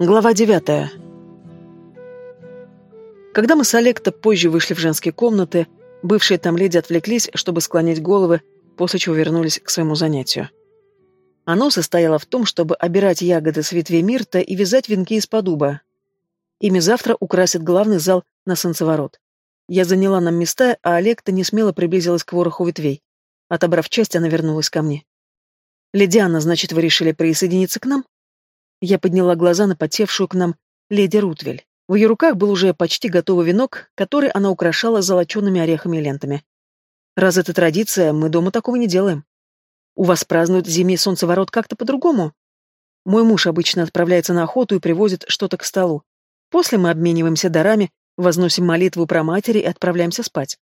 Глава девятая. Когда мы с Олекто позже вышли в женские комнаты, бывшие там леди отвлеклись, чтобы склонить головы, после чего вернулись к своему занятию. Оно состояло в том, чтобы обирать ягоды с ветвей мирта и вязать венки из-под дуба. Ими завтра украсит главный зал на солнцеворот. Я заняла нам места, а Олекта не смело приблизилась к вороху ветвей. Отобрав часть, она вернулась ко мне. «Леди Анна, значит, вы решили присоединиться к нам?» Я подняла глаза на потевшую к нам леди Рутвель. В ее руках был уже почти готовый венок, который она украшала золочеными орехами и лентами. Раз это традиция, мы дома такого не делаем. У вас празднуют зимний солнцеворот как-то по-другому? Мой муж обычно отправляется на охоту и привозит что-то к столу. После мы обмениваемся дарами, возносим молитву про матери и отправляемся спать.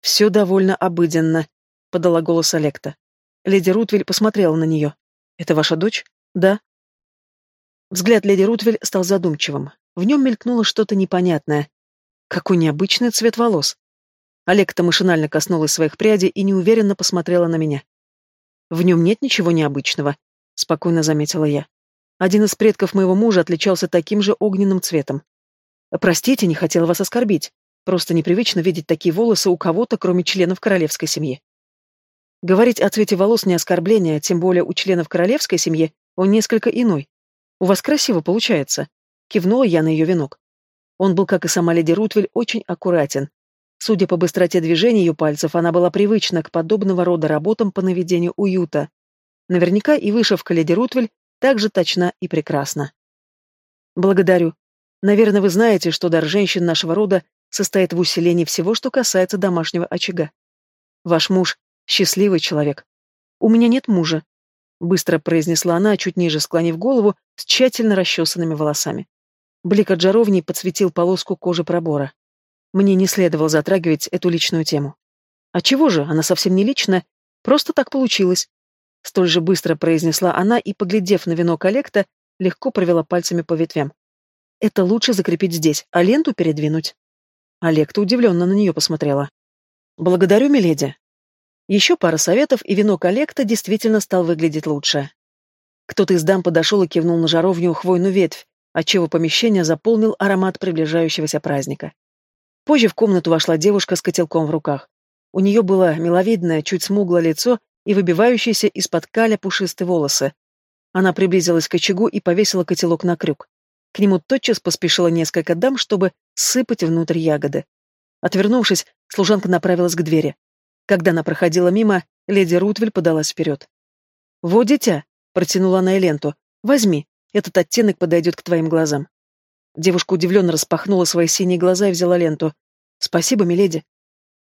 Все довольно обыденно, — подала голос Олекта. Леди Рутвель посмотрела на нее. «Это ваша дочь?» «Да». Взгляд леди Рутвель стал задумчивым. В нем мелькнуло что-то непонятное. Какой необычный цвет волос. Олекта машинально коснулась своих прядей и неуверенно посмотрела на меня. «В нем нет ничего необычного», — спокойно заметила я. Один из предков моего мужа отличался таким же огненным цветом. «Простите, не хотела вас оскорбить. Просто непривычно видеть такие волосы у кого-то, кроме членов королевской семьи». Говорить о цвете волос не оскорбление, тем более у членов королевской семьи он несколько иной. «У вас красиво получается», — кивнула я на ее венок. Он был, как и сама леди Рутвель, очень аккуратен. Судя по быстроте движения ее пальцев, она была привычна к подобного рода работам по наведению уюта. Наверняка и вышивка леди Рутвель также точна и прекрасна. Благодарю. Наверное, вы знаете, что дар женщин нашего рода состоит в усилении всего, что касается домашнего очага. Ваш муж — счастливый человек. У меня нет мужа, быстро произнесла она, чуть ниже склонив голову, с тщательно расчесанными волосами. Блик от жаровни подсветил полоску кожи пробора. Мне не следовало затрагивать эту личную тему. А чего же, она совсем не личная, просто так получилось. Столь же быстро произнесла она и, поглядев на вино коллекта, легко провела пальцами по ветвям. Это лучше закрепить здесь, а ленту передвинуть. Олекта удивленно на нее посмотрела. Благодарю, миледи. Еще пара советов, и вино коллекта действительно стал выглядеть лучше. Кто-то из дам подошел и кивнул на жаровню хвойную ветвь, отчего помещение заполнил аромат приближающегося праздника. Позже в комнату вошла девушка с котелком в руках. У нее было миловидное, чуть смуглое лицо и выбивающиеся из-под каля пушистые волосы. Она приблизилась к очагу и повесила котелок на крюк. К нему тотчас поспешило несколько дам, чтобы сыпать внутрь ягоды. Отвернувшись, служанка направилась к двери. Когда она проходила мимо, леди Рутвель подалась вперед. «Вот дитя!» — протянула она Эленту. «Возьми, этот оттенок подойдет к твоим глазам». Девушка удивленно распахнула свои синие глаза и взяла ленту. «Спасибо, миледи».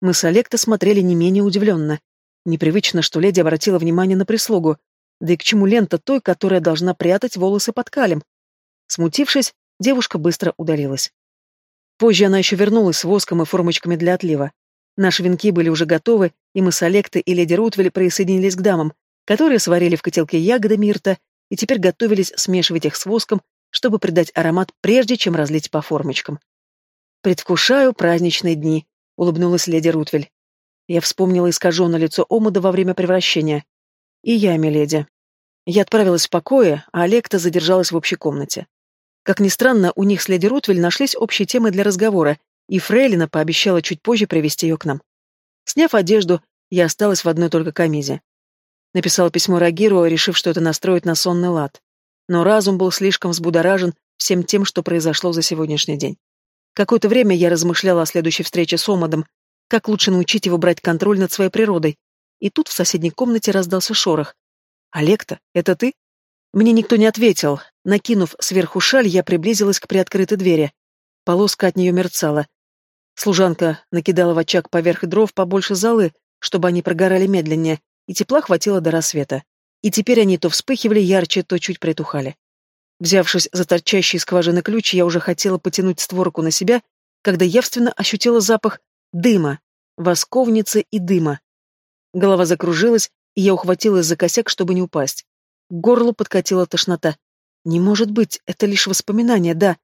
Мы с Олекто смотрели не менее удивленно. Непривычно, что леди обратила внимание на прислугу. Да и к чему лента той, которая должна прятать волосы под калем? Смутившись, девушка быстро удалилась. Позже она еще вернулась с воском и формочками для отлива. Наши венки были уже готовы, и мы с Олектой и леди Рутвель присоединились к дамам, которые сварили в котелке ягоды мирта и теперь готовились смешивать их с воском, чтобы придать аромат, прежде чем разлить по формочкам. «Предвкушаю праздничные дни», — улыбнулась леди Рутвель. Я вспомнила искаженное лицо Омуда во время превращения. «И я, миледи». Я отправилась в покое, а Олекта задержалась в общей комнате. Как ни странно, у них с леди Рутвель нашлись общие темы для разговора, и Фрейлина пообещала чуть позже привести ее к нам. Сняв одежду, я осталась в одной только камизе. Написала письмо Рагиру, решив, что это настроит на сонный лад. Но разум был слишком взбудоражен всем тем, что произошло за сегодняшний день. Какое-то время я размышляла о следующей встрече с Омадом, как лучше научить его брать контроль над своей природой. И тут в соседней комнате раздался шорох. «Олекта, это ты?» Мне никто не ответил. Накинув сверху шаль, я приблизилась к приоткрытой двери. Полоска от нее мерцала. Служанка накидала в очаг поверх дров побольше золы, чтобы они прогорали медленнее, и тепла хватило до рассвета. И теперь они то вспыхивали ярче, то чуть притухали. Взявшись за торчащий скважины ключ, я уже хотела потянуть створку на себя, когда явственно ощутила запах дыма, восковницы и дыма. Голова закружилась, и я ухватилась за косяк, чтобы не упасть. К горлу подкатила тошнота. Не может быть, это лишь воспоминание, да.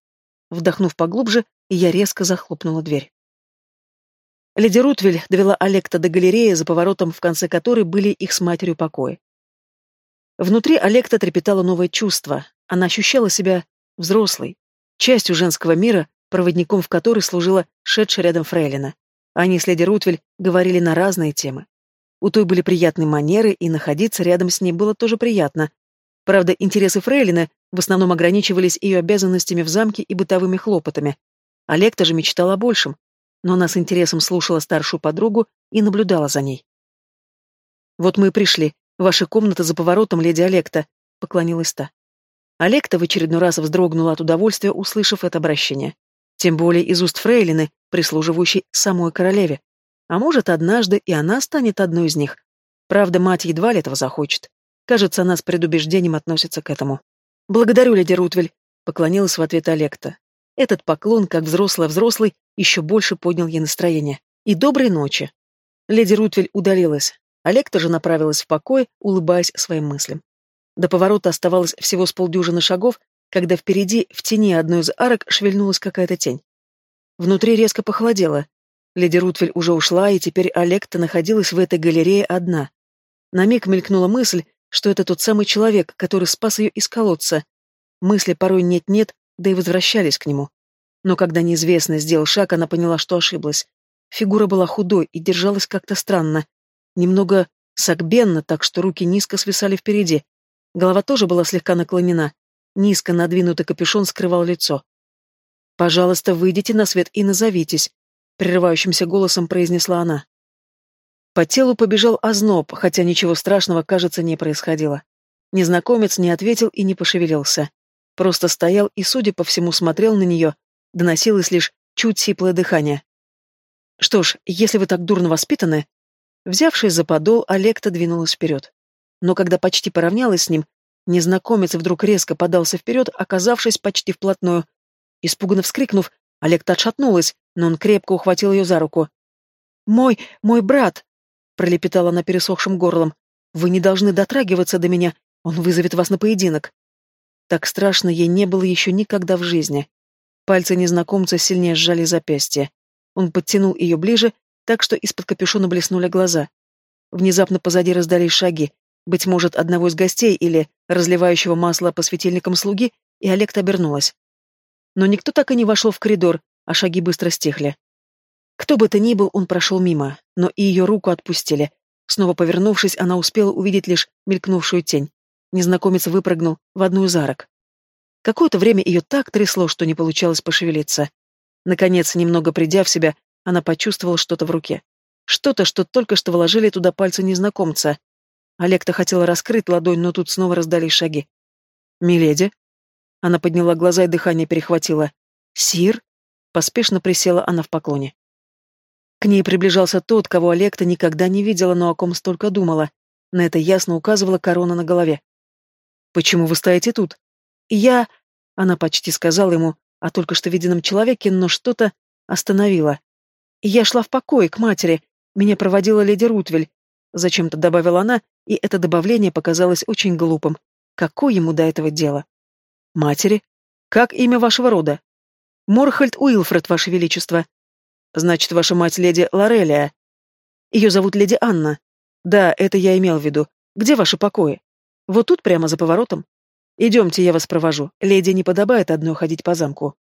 Вдохнув поглубже, я резко захлопнула дверь. Леди Рутвель довела Олекта до галереи, за поворотом в конце которой были их с матерью покои. Внутри Олекта трепетало новое чувство. Она ощущала себя взрослой, частью женского мира, проводником в который служила шедшая рядом Фрейлина. Они с леди Рутвель говорили на разные темы. У той были приятные манеры, и находиться рядом с ней было тоже приятно. Правда, интересы Фрейлины в основном ограничивались ее обязанностями в замке и бытовыми хлопотами. Олег же мечтал о большем, но она с интересом слушала старшую подругу и наблюдала за ней. «Вот мы и пришли. Ваша комната за поворотом, леди Олекта», — поклонилась та. Олекта в очередной раз вздрогнула от удовольствия, услышав это обращение. Тем более из уст фрейлины, прислуживающей самой королеве. А может, однажды и она станет одной из них. Правда, мать едва ли этого захочет. Кажется, она с предубеждением относится к этому. «Благодарю, леди Рутвель», — поклонилась в ответ Олекта. Этот поклон, как взрослый-взрослый, еще больше поднял ей настроение. И доброй ночи. Леди Рутвель удалилась. Олег тоже направилась в покой, улыбаясь своим мыслям. До поворота оставалось всего с полдюжины шагов, когда впереди, в тени одной из арок, шевельнулась какая-то тень. Внутри резко похолодело. Леди Рутвель уже ушла, и теперь Олекта находилась в этой галерее одна. На миг мелькнула мысль, что это тот самый человек, который спас ее из колодца. Мысли порой нет-нет, да и возвращались к нему. Но когда неизвестный сделал шаг, она поняла, что ошиблась. Фигура была худой и держалась как-то странно. Немного сагбенно, так что руки низко свисали впереди. Голова тоже была слегка наклонена. Низко надвинутый капюшон скрывал лицо. «Пожалуйста, выйдите на свет и назовитесь», — прерывающимся голосом произнесла она. По телу побежал озноб, хотя ничего страшного, кажется, не происходило. Незнакомец не ответил и не пошевелился. Просто стоял и, судя по всему, смотрел на нее, доносилось лишь чуть сиплое дыхание. «Что ж, если вы так дурно воспитаны...» Взявшись за подол, Олекта двинулась вперед. Но когда почти поравнялась с ним, незнакомец вдруг резко подался вперед, оказавшись почти вплотную. Испуганно вскрикнув, Олекта отшатнулась, но он крепко ухватил ее за руку. «Мой, мой брат!» пролепетала она пересохшим горлом. «Вы не должны дотрагиваться до меня, он вызовет вас на поединок». Так страшно ей не было еще никогда в жизни. Пальцы незнакомца сильнее сжали запястье. Он подтянул ее ближе, так что из-под капюшона блеснули глаза. Внезапно позади раздались шаги, быть может, одного из гостей или разливающего масло по светильникам слуги, и Олег обернулась. Но никто так и не вошел в коридор, а шаги быстро стихли. Кто бы то ни был, он прошел мимо, но и ее руку отпустили. Снова повернувшись, она успела увидеть лишь мелькнувшую тень. Незнакомец выпрыгнул в одну из арок. Какое-то время ее так трясло, что не получалось пошевелиться. Наконец, немного придя в себя, она почувствовала что-то в руке. Что-то, что только что вложили туда пальцы незнакомца. Олег-то хотела раскрыть ладонь, но тут снова раздались шаги. «Миледи?» Она подняла глаза и дыхание перехватило. «Сир?» Поспешно присела она в поклоне. К ней приближался тот, кого Олекта никогда не видела, но о ком столько думала. На это ясно указывала корона на голове. «Почему вы стоите тут?» «Я...» — она почти сказала ему о только что виденном человеке, но что-то остановило. «Я шла в покой, к матери. Меня проводила леди Рутвель». Зачем-то добавила она, и это добавление показалось очень глупым. Какое ему до этого дело? «Матери? Как имя вашего рода?» «Морхальд Уилфред, ваше величество», Значит, ваша мать леди Лорелия. Ее зовут леди Анна. Да, это я имел в виду. Где ваши покои? Вот тут, прямо за поворотом. Идемте, я вас провожу. Леди не подобает одной ходить по замку.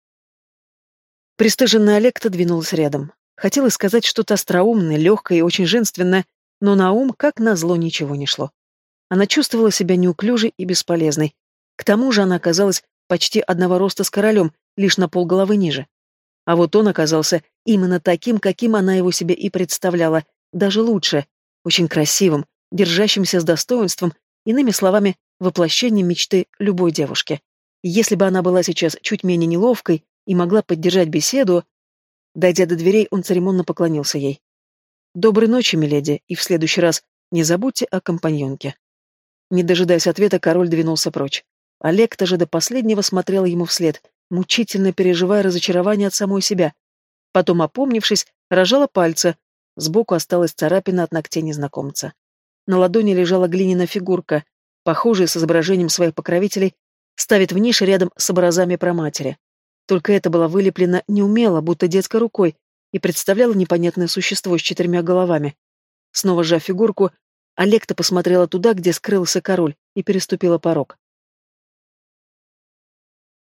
Престыженная Олекта двинулась рядом. Хотела сказать что-то остроумное, легкое и очень женственное, но на ум, как назло, ничего не шло. Она чувствовала себя неуклюжей и бесполезной. К тому же она оказалась почти одного роста с королем, лишь на полголовы ниже. А вот он оказался именно таким, каким она его себе и представляла, даже лучше, очень красивым, держащимся с достоинством, иными словами, воплощением мечты любой девушки. Если бы она была сейчас чуть менее неловкой и могла поддержать беседу... Дойдя до дверей, он церемонно поклонился ей. «Доброй ночи, миледи, и в следующий раз не забудьте о компаньонке». Не дожидаясь ответа, король двинулся прочь. Олег-то же до последнего смотрел ему вслед, мучительно переживая разочарование от самой себя. Потом, опомнившись, рожала пальцы. Сбоку осталась царапина от ногтей незнакомца. На ладони лежала глиняная фигурка, похожая с изображением своих покровителей, ставит в нише рядом с образами проматери. Только это было вылеплено неумело, будто детской рукой, и представляло непонятное существо с четырьмя головами. Снова сжав фигурку, Олекта посмотрела туда, где скрылся король, и переступила порог.